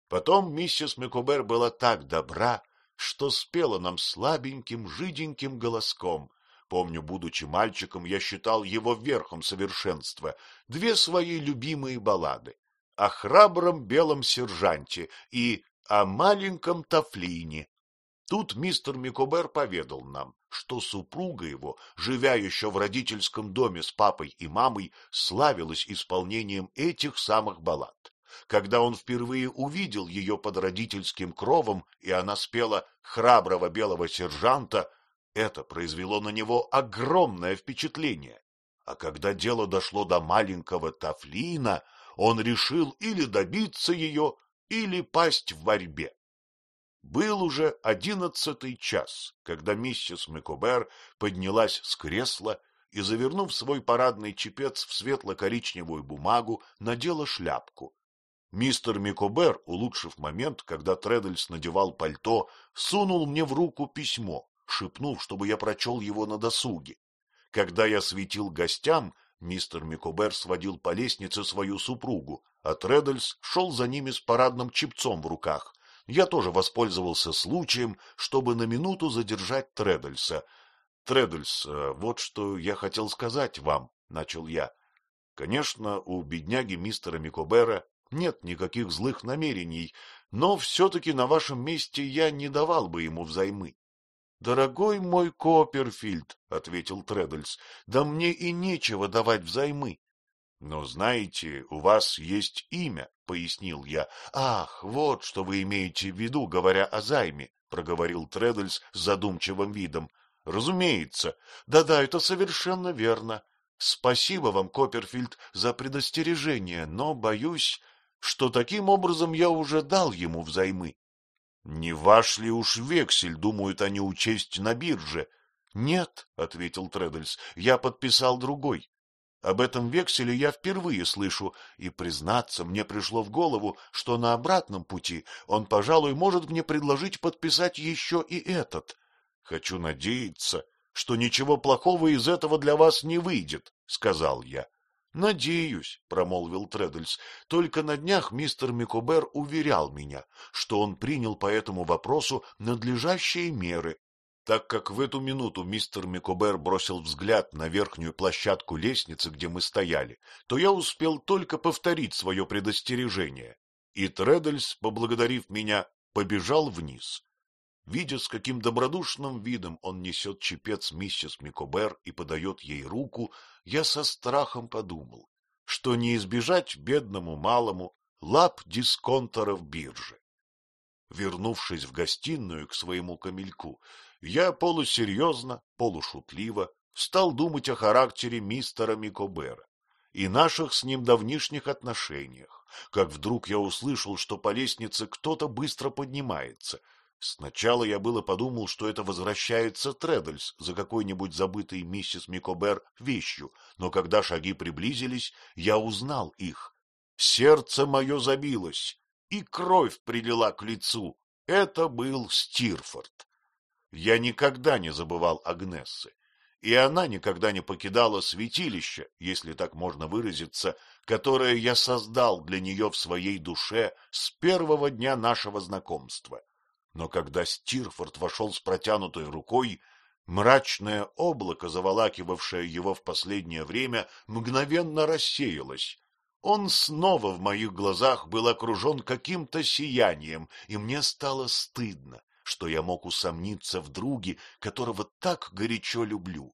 Потом миссис Микубер была так добра, что спела нам слабеньким, жиденьким голоском. Помню, будучи мальчиком, я считал его верхом совершенства. Две свои любимые баллады о храбром белом сержанте и о маленьком Тафлине. Тут мистер Микобер поведал нам, что супруга его, живя еще в родительском доме с папой и мамой, славилась исполнением этих самых баллад. Когда он впервые увидел ее под родительским кровом, и она спела «Храброго белого сержанта», это произвело на него огромное впечатление. А когда дело дошло до маленького Тафлина, он решил или добиться ее, или пасть в борьбе. Был уже одиннадцатый час, когда миссис Микобер поднялась с кресла и, завернув свой парадный чепец в светло-коричневую бумагу, надела шляпку. Мистер Микобер, улучшив момент, когда Тредельс надевал пальто, сунул мне в руку письмо, шепнув, чтобы я прочел его на досуге. Когда я светил гостям, мистер Микобер сводил по лестнице свою супругу, а Тредельс шел за ними с парадным чепцом в руках. Я тоже воспользовался случаем, чтобы на минуту задержать Тредельса. — Тредельс, э, вот что я хотел сказать вам, — начал я. Конечно, у бедняги мистера Микобера нет никаких злых намерений, но все-таки на вашем месте я не давал бы ему взаймы. — Дорогой мой Копперфильд, — ответил Тредельс, — да мне и нечего давать взаймы. — Но знаете, у вас есть имя, — пояснил я. — Ах, вот что вы имеете в виду, говоря о займе, — проговорил Тредельс с задумчивым видом. — Разумеется. Да-да, это совершенно верно. Спасибо вам, Копперфильд, за предостережение, но, боюсь, что таким образом я уже дал ему взаймы. — Не ваш ли уж вексель, думают они учесть на бирже? — Нет, — ответил Тредельс, — я подписал другой. Об этом векселе я впервые слышу, и, признаться, мне пришло в голову, что на обратном пути он, пожалуй, может мне предложить подписать еще и этот. Хочу надеяться, что ничего плохого из этого для вас не выйдет, — сказал я. — Надеюсь, — промолвил Тредельс, — только на днях мистер Микобер уверял меня, что он принял по этому вопросу надлежащие меры. Так как в эту минуту мистер Микобер бросил взгляд на верхнюю площадку лестницы, где мы стояли, то я успел только повторить свое предостережение, и Тредельс, поблагодарив меня, побежал вниз. Видя, с каким добродушным видом он несет чепец миссис Микобер и подает ей руку, я со страхом подумал, что не избежать бедному малому лап дисконторов биржи. Вернувшись в гостиную к своему камельку, я полусерьезно, полушутливо стал думать о характере мистера Микобера и наших с ним давнишних отношениях, как вдруг я услышал, что по лестнице кто-то быстро поднимается — Сначала я было подумал, что это возвращается Треддельс за какой-нибудь забытой миссис Микобер вещью, но когда шаги приблизились, я узнал их. Сердце мое забилось, и кровь прилила к лицу. Это был Стирфорд. Я никогда не забывал Агнессы, и она никогда не покидала святилище, если так можно выразиться, которое я создал для нее в своей душе с первого дня нашего знакомства. Но когда Стирфорд вошел с протянутой рукой, мрачное облако, заволакивавшее его в последнее время, мгновенно рассеялось. Он снова в моих глазах был окружен каким-то сиянием, и мне стало стыдно, что я мог усомниться в друге, которого так горячо люблю.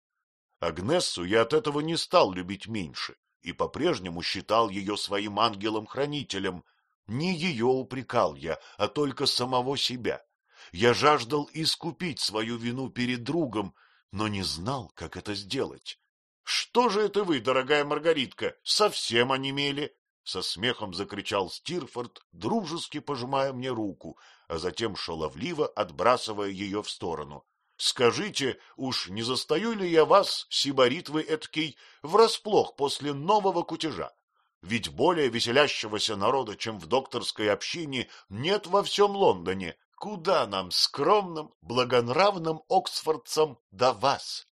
Агнессу я от этого не стал любить меньше и по-прежнему считал ее своим ангелом-хранителем. Не ее упрекал я, а только самого себя. Я жаждал искупить свою вину перед другом, но не знал, как это сделать. — Что же это вы, дорогая Маргаритка, совсем онемели? — со смехом закричал Стирфорд, дружески пожимая мне руку, а затем шаловливо отбрасывая ее в сторону. — Скажите, уж не застаю ли я вас, сибарит вы эткий, врасплох после нового кутежа? Ведь более веселящегося народа, чем в докторской общине, нет во всем Лондоне, Куда нам, скромным, благонравным оксфордцам, до вас?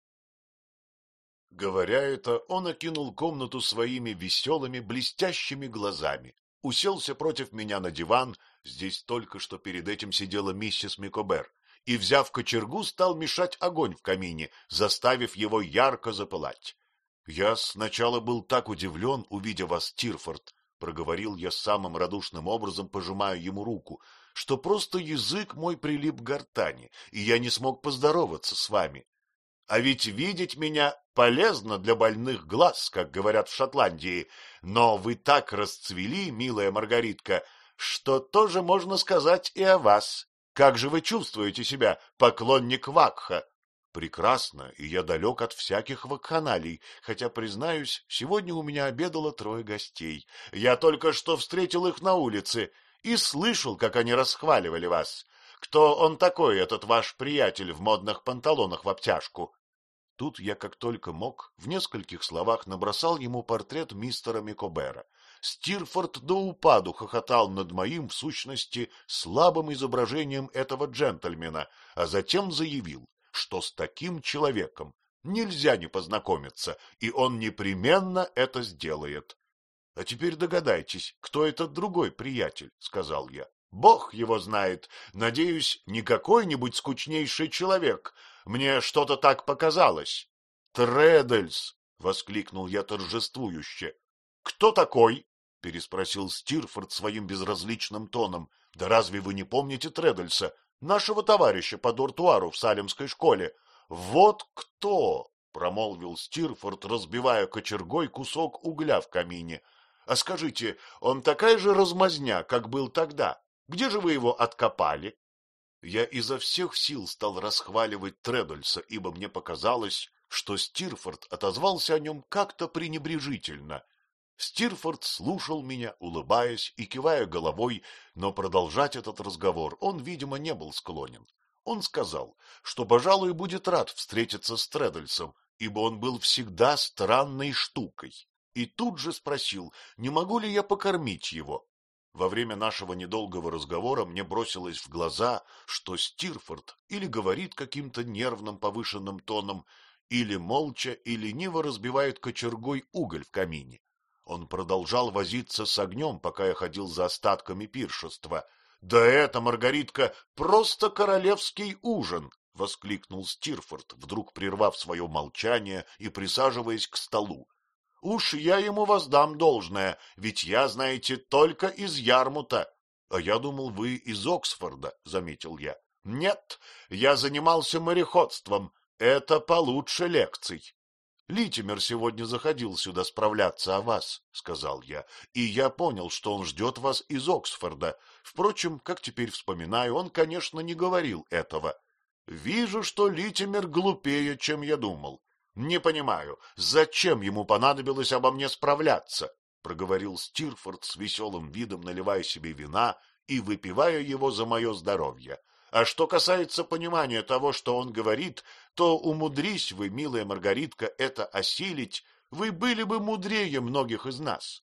Говоря это, он окинул комнату своими веселыми, блестящими глазами, уселся против меня на диван, здесь только что перед этим сидела миссис Микобер, и, взяв кочергу, стал мешать огонь в камине, заставив его ярко запылать. Я сначала был так удивлен, увидя вас, Тирфорд, — проговорил я самым радушным образом, пожимая ему руку, что просто язык мой прилип к гортани, и я не смог поздороваться с вами. А ведь видеть меня полезно для больных глаз, как говорят в Шотландии, но вы так расцвели, милая Маргаритка, что тоже можно сказать и о вас. Как же вы чувствуете себя, поклонник Вакха? Прекрасно, и я далек от всяких вакханалий, хотя, признаюсь, сегодня у меня обедало трое гостей. Я только что встретил их на улице, и слышал, как они расхваливали вас. Кто он такой, этот ваш приятель в модных панталонах в обтяжку? Тут я, как только мог, в нескольких словах набросал ему портрет мистера Микобера. Стирфорд до упаду хохотал над моим, в сущности, слабым изображением этого джентльмена, а затем заявил, что с таким человеком нельзя не познакомиться, и он непременно это сделает. — А теперь догадайтесь, кто этот другой приятель, — сказал я. — Бог его знает. Надеюсь, не какой-нибудь скучнейший человек. Мне что-то так показалось. — Тредельс! — воскликнул я торжествующе. — Кто такой? — переспросил Стирфорд своим безразличным тоном. — Да разве вы не помните Тредельса, нашего товарища по дуртуару в Салемской школе? — Вот кто! — промолвил Стирфорд, разбивая кочергой кусок угля в камине. — а скажите, он такая же размазня, как был тогда? Где же вы его откопали? Я изо всех сил стал расхваливать Тредольса, ибо мне показалось, что Стирфорд отозвался о нем как-то пренебрежительно. Стирфорд слушал меня, улыбаясь и кивая головой, но продолжать этот разговор он, видимо, не был склонен. Он сказал, что, пожалуй, будет рад встретиться с Тредольсом, ибо он был всегда странной штукой и тут же спросил, не могу ли я покормить его. Во время нашего недолгого разговора мне бросилось в глаза, что Стирфорд или говорит каким-то нервным повышенным тоном, или молча и лениво разбивает кочергой уголь в камине. Он продолжал возиться с огнем, пока я ходил за остатками пиршества. — Да это, Маргаритка, просто королевский ужин! — воскликнул Стирфорд, вдруг прервав свое молчание и присаживаясь к столу. Уж я ему воздам должное, ведь я, знаете, только из Ярмута. — А я думал, вы из Оксфорда, — заметил я. — Нет, я занимался мореходством. Это получше лекций. — Литимер сегодня заходил сюда справляться о вас, — сказал я, — и я понял, что он ждет вас из Оксфорда. Впрочем, как теперь вспоминаю, он, конечно, не говорил этого. Вижу, что Литимер глупее, чем я думал. Не понимаю, зачем ему понадобилось обо мне справляться? — проговорил Стирфорд с веселым видом, наливая себе вина и выпивая его за мое здоровье. А что касается понимания того, что он говорит, то умудрись вы, милая Маргаритка, это осилить, вы были бы мудрее многих из нас.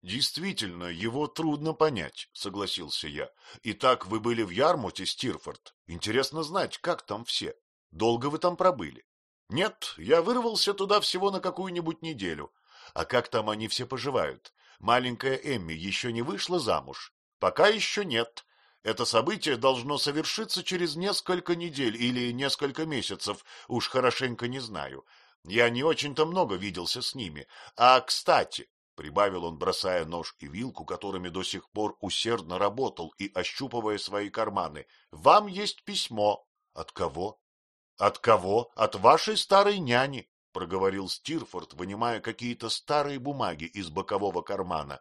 Действительно, его трудно понять, согласился я. Итак, вы были в Ярмуте, Стирфорд. Интересно знать, как там все. Долго вы там пробыли? Нет, я вырвался туда всего на какую-нибудь неделю. А как там они все поживают? Маленькая Эмми еще не вышла замуж? Пока еще нет. Это событие должно совершиться через несколько недель или несколько месяцев, уж хорошенько не знаю. Я не очень-то много виделся с ними. А, кстати, — прибавил он, бросая нож и вилку, которыми до сих пор усердно работал и ощупывая свои карманы. — Вам есть письмо. — От кого? — От кого? От вашей старой няни, — проговорил Стирфорд, вынимая какие-то старые бумаги из бокового кармана.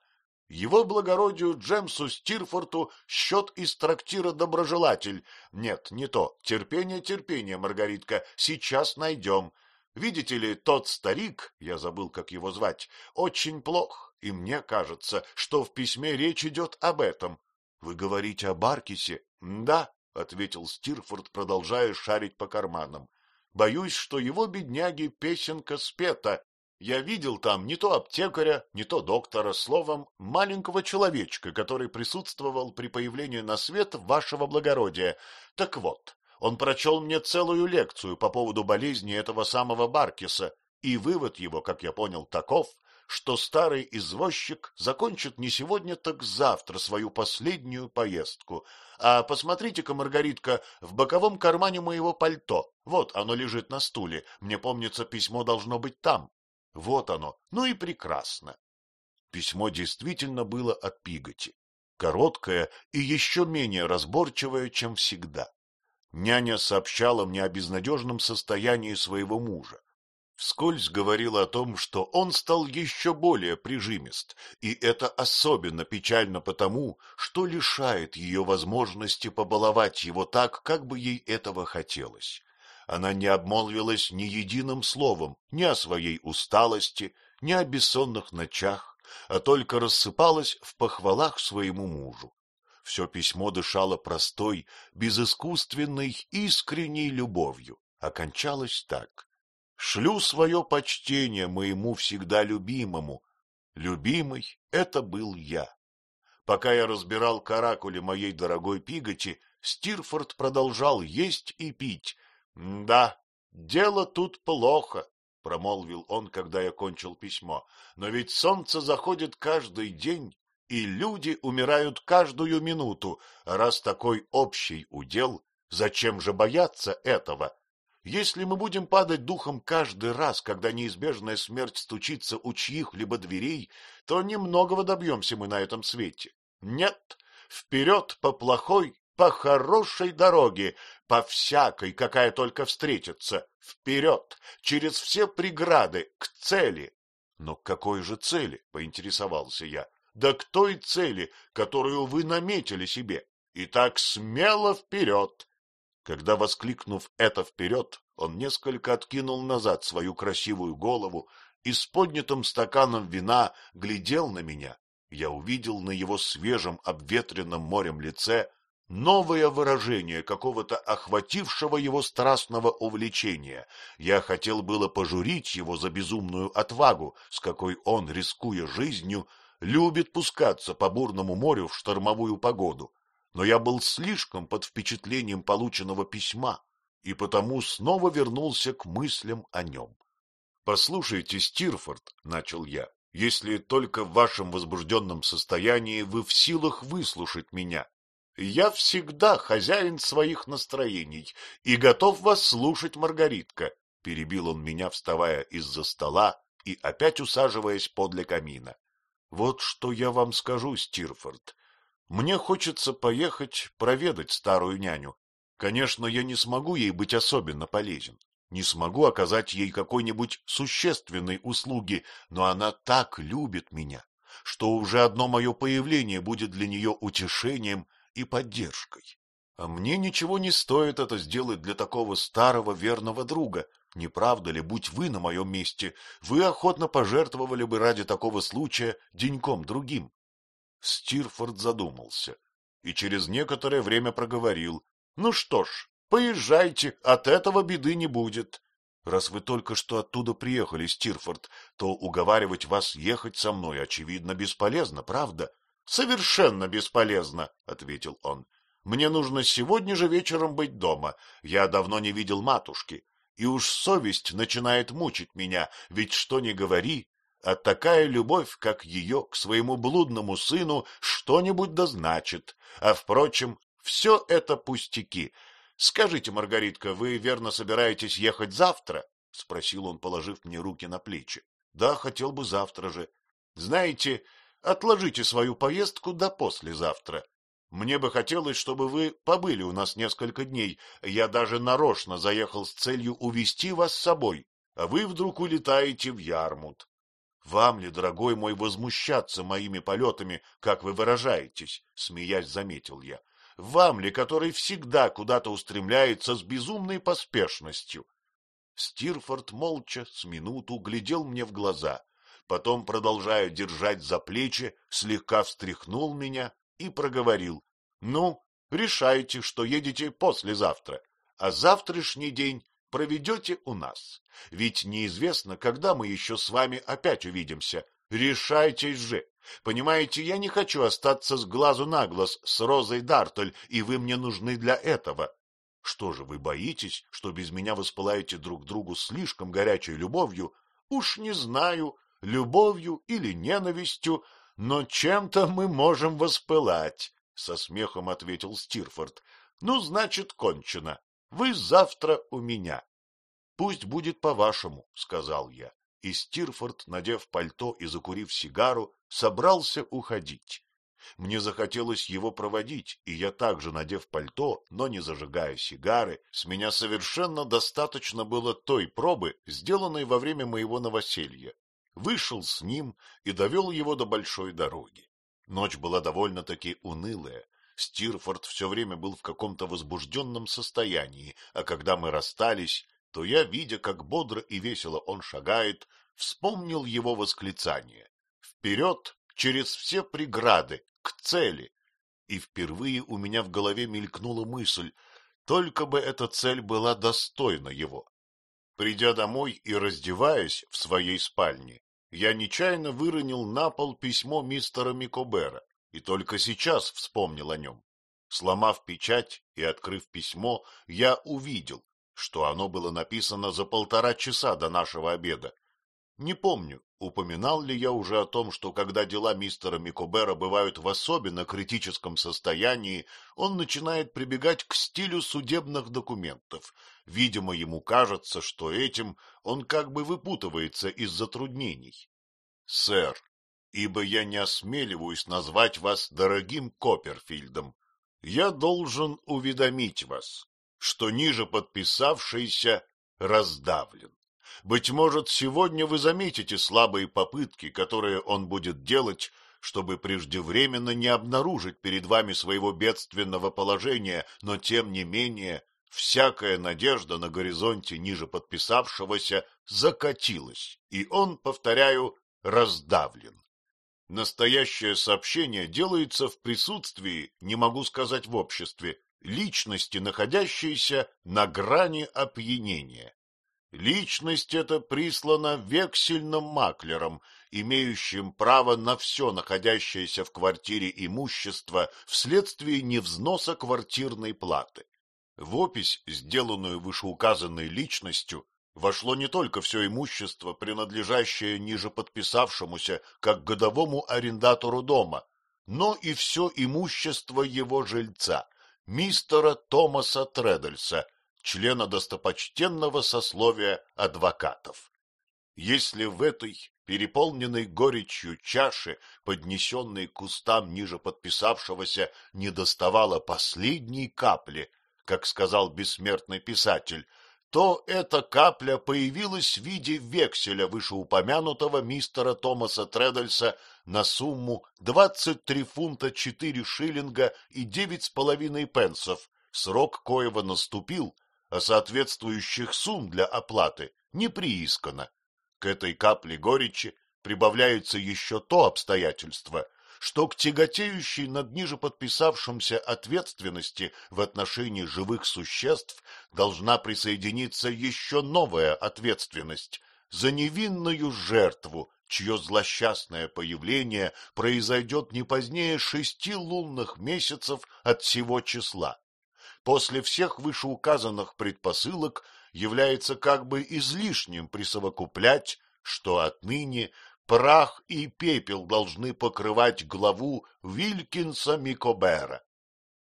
Его благородию Джемсу Стирфорту счет из трактира «Доброжелатель». Нет, не то. Терпение, терпение, Маргаритка, сейчас найдем. Видите ли, тот старик, я забыл, как его звать, очень плох, и мне кажется, что в письме речь идет об этом. — Вы говорите о Баркисе? — Да, — ответил Стирфорд, продолжая шарить по карманам. — Боюсь, что его бедняги песенка спета. Я видел там не то аптекаря, не то доктора, словом, маленького человечка, который присутствовал при появлении на свет вашего благородия. Так вот, он прочел мне целую лекцию по поводу болезни этого самого Баркиса, и вывод его, как я понял, таков, что старый извозчик закончит не сегодня, так завтра свою последнюю поездку. А посмотрите-ка, Маргаритка, в боковом кармане моего пальто. Вот оно лежит на стуле. Мне помнится, письмо должно быть там. Вот оно. Ну и прекрасно. Письмо действительно было от Пиготи. Короткое и еще менее разборчивое, чем всегда. Няня сообщала мне о безнадежном состоянии своего мужа. Вскользь говорила о том, что он стал еще более прижимист, и это особенно печально потому, что лишает ее возможности побаловать его так, как бы ей этого хотелось. Она не обмолвилась ни единым словом ни о своей усталости, ни о бессонных ночах, а только рассыпалась в похвалах своему мужу. Все письмо дышало простой, безыскусственной, искренней любовью. Окончалось так. «Шлю свое почтение моему всегда любимому. Любимый — это был я». Пока я разбирал каракули моей дорогой Пиготи, Стирфорд продолжал есть и пить. — Да, дело тут плохо, — промолвил он, когда я кончил письмо. — Но ведь солнце заходит каждый день, и люди умирают каждую минуту. Раз такой общий удел, зачем же бояться этого? Если мы будем падать духом каждый раз, когда неизбежная смерть стучится у чьих-либо дверей, то немногого добьемся мы на этом свете. Нет, вперед по плохой, по хорошей дороге, по всякой, какая только встретится, вперед, через все преграды, к цели. Но к какой же цели, поинтересовался я да к той цели, которую вы наметили себе. И так смело вперед! Когда, воскликнув это вперед, он несколько откинул назад свою красивую голову и с поднятым стаканом вина глядел на меня, я увидел на его свежем обветренном морем лице новое выражение какого-то охватившего его страстного увлечения. Я хотел было пожурить его за безумную отвагу, с какой он, рискуя жизнью, любит пускаться по бурному морю в штормовую погоду, но я был слишком под впечатлением полученного письма и потому снова вернулся к мыслям о нем. — Послушайте, Стирфорд, — начал я, — если только в вашем возбужденном состоянии вы в силах выслушать меня. Я всегда хозяин своих настроений и готов вас слушать, Маргаритка, — перебил он меня, вставая из-за стола и опять усаживаясь подле камина. Вот что я вам скажу, Стирфорд. Мне хочется поехать проведать старую няню. Конечно, я не смогу ей быть особенно полезен, не смогу оказать ей какой-нибудь существенной услуги, но она так любит меня, что уже одно мое появление будет для нее утешением и поддержкой. А мне ничего не стоит это сделать для такого старого верного друга, не правда ли, будь вы на моем месте, вы охотно пожертвовали бы ради такого случая деньком другим? Стирфорд задумался и через некоторое время проговорил. Ну что ж, поезжайте, от этого беды не будет. Раз вы только что оттуда приехали, Стирфорд, то уговаривать вас ехать со мной, очевидно, бесполезно, правда? — Совершенно бесполезно, — ответил он. — Мне нужно сегодня же вечером быть дома. Я давно не видел матушки. И уж совесть начинает мучить меня, ведь что ни говори, а такая любовь, как ее к своему блудному сыну, что-нибудь дозначит. А, впрочем, все это пустяки. Скажите, Маргаритка, вы верно собираетесь ехать завтра? — спросил он, положив мне руки на плечи. — Да, хотел бы завтра же. Знаете, отложите свою поездку до послезавтра. Мне бы хотелось, чтобы вы побыли у нас несколько дней. Я даже нарочно заехал с целью увести вас с собой, а вы вдруг улетаете в Ярмут. Вам ли, дорогой мой, возмущаться моими полетами, как вы выражаетесь? — смеясь заметил я. Вам ли, который всегда куда-то устремляется с безумной поспешностью? Стирфорд молча с минуту глядел мне в глаза, потом, продолжая держать за плечи, слегка встряхнул меня и проговорил. — Ну, решайте, что едете послезавтра, а завтрашний день проведете у нас. Ведь неизвестно, когда мы еще с вами опять увидимся. Решайтесь же. Понимаете, я не хочу остаться с глазу на глаз с Розой Дартель, и вы мне нужны для этого. Что же, вы боитесь, что без меня воспылаете друг другу слишком горячей любовью? Уж не знаю, любовью или ненавистью, но чем-то мы можем воспылать, — со смехом ответил Стирфорд. — Ну, значит, кончено. Вы завтра у меня. — Пусть будет по-вашему, — сказал я. И Стирфорд, надев пальто и закурив сигару, собрался уходить. Мне захотелось его проводить, и я также, надев пальто, но не зажигая сигары, с меня совершенно достаточно было той пробы, сделанной во время моего новоселья. Вышел с ним и довел его до большой дороги. Ночь была довольно-таки унылая, Стирфорд все время был в каком-то возбужденном состоянии, а когда мы расстались, то я, видя, как бодро и весело он шагает, вспомнил его восклицание. Вперед, через все преграды, к цели. И впервые у меня в голове мелькнула мысль, только бы эта цель была достойна его. Придя домой и раздеваясь в своей спальне, я нечаянно выронил на пол письмо мистера Микобера и только сейчас вспомнил о нем. Сломав печать и открыв письмо, я увидел, что оно было написано за полтора часа до нашего обеда. Не помню, упоминал ли я уже о том, что когда дела мистера Микобера бывают в особенно критическом состоянии, он начинает прибегать к стилю судебных документов. Видимо, ему кажется, что этим он как бы выпутывается из затруднений. — Сэр, ибо я не осмеливаюсь назвать вас дорогим Копперфильдом, я должен уведомить вас, что ниже подписавшийся раздавлен. Быть может, сегодня вы заметите слабые попытки, которые он будет делать, чтобы преждевременно не обнаружить перед вами своего бедственного положения, но тем не менее всякая надежда на горизонте ниже подписавшегося закатилась, и он, повторяю, раздавлен. Настоящее сообщение делается в присутствии, не могу сказать в обществе, личности, находящейся на грани опьянения. Личность эта прислана вексельным маклером, имеющим право на все находящееся в квартире имущество вследствие невзноса квартирной платы. В опись, сделанную вышеуказанной личностью, вошло не только все имущество, принадлежащее ниже подписавшемуся как годовому арендатору дома, но и все имущество его жильца, мистера Томаса Тредельса, члена достопочтенного сословия адвокатов. Если в этой переполненной горечью чаше, поднесенной к кустам ниже подписавшегося, не доставало последней капли, как сказал бессмертный писатель, то эта капля появилась в виде векселя вышеупомянутого мистера Томаса Тредальса на сумму 23 фунта 4 шиллинга и девять с половиной пенсов, срок коего наступил, а соответствующих сумм для оплаты не приискано. К этой капле горечи прибавляется еще то обстоятельство, что к тяготеющей над ниже подписавшимся ответственности в отношении живых существ должна присоединиться еще новая ответственность за невинную жертву, чье злосчастное появление произойдет не позднее шести лунных месяцев от всего числа. После всех вышеуказанных предпосылок является как бы излишним присовокуплять, что отныне прах и пепел должны покрывать главу Вилькинса Микобера.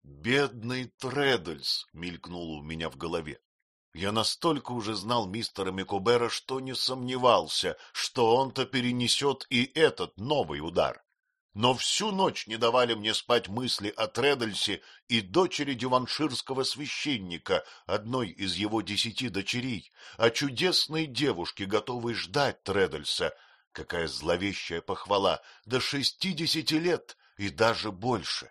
«Бедный Тредльс!» — мелькнуло у меня в голове. Я настолько уже знал мистера Микобера, что не сомневался, что он-то перенесет и этот новый удар. Но всю ночь не давали мне спать мысли о Тредальсе и дочери диванширского священника, одной из его десяти дочерей, о чудесной девушке, готовой ждать Тредальса. Какая зловещая похвала! До шестидесяти лет и даже больше!